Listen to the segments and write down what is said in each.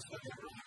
sebutkan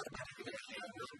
dalam pada saat itu bagaimana samsat itu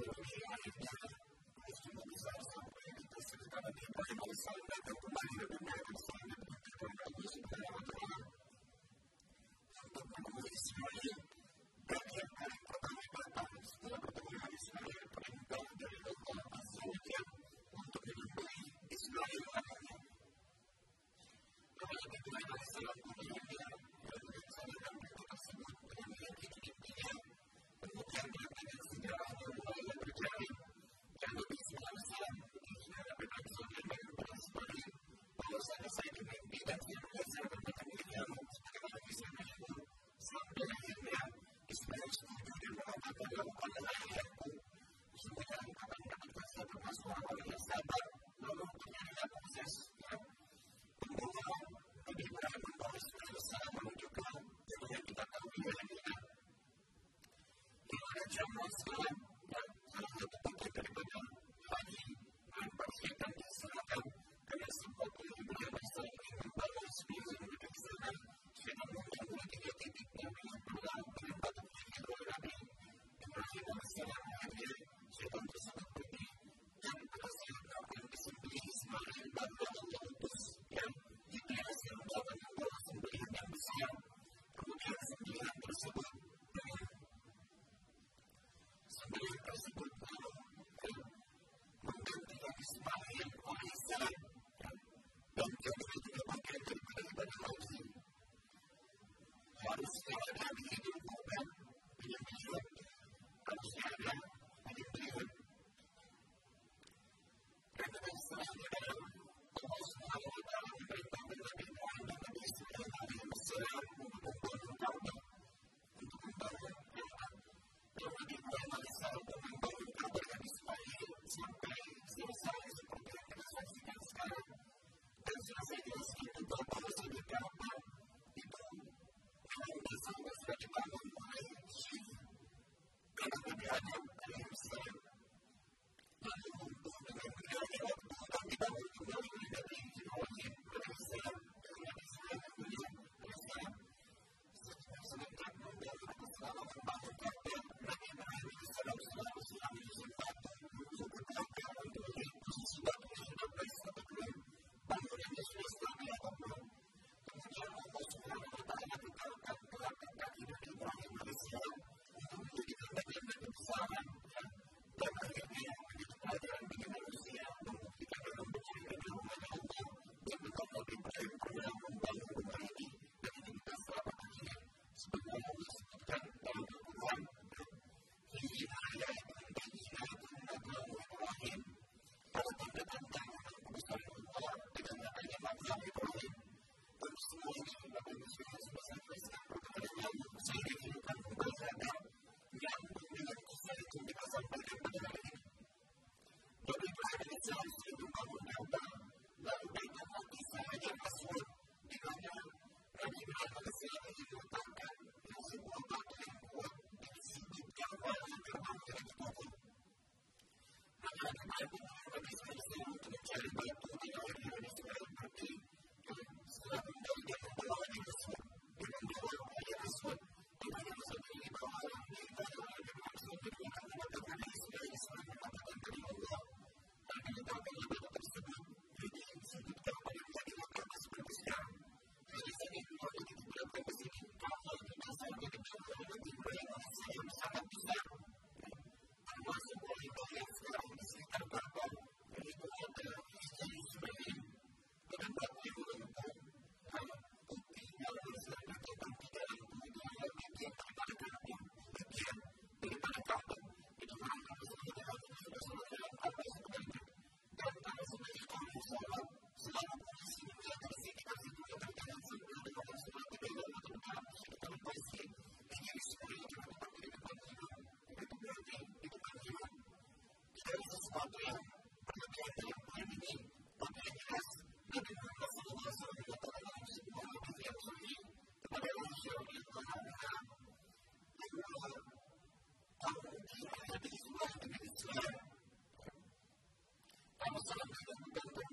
teología, la instrumentalizar, se puede, entonces estaba tiempo de no usar la Thank you.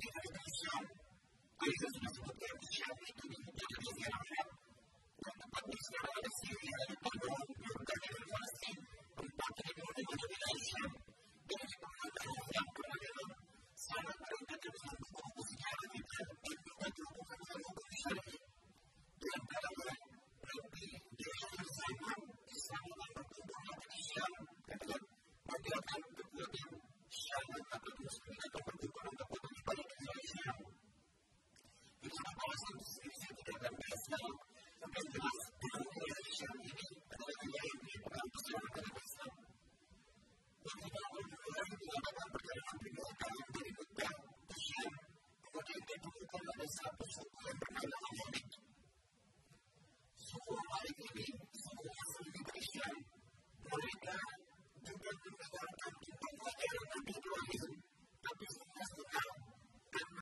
Thank you.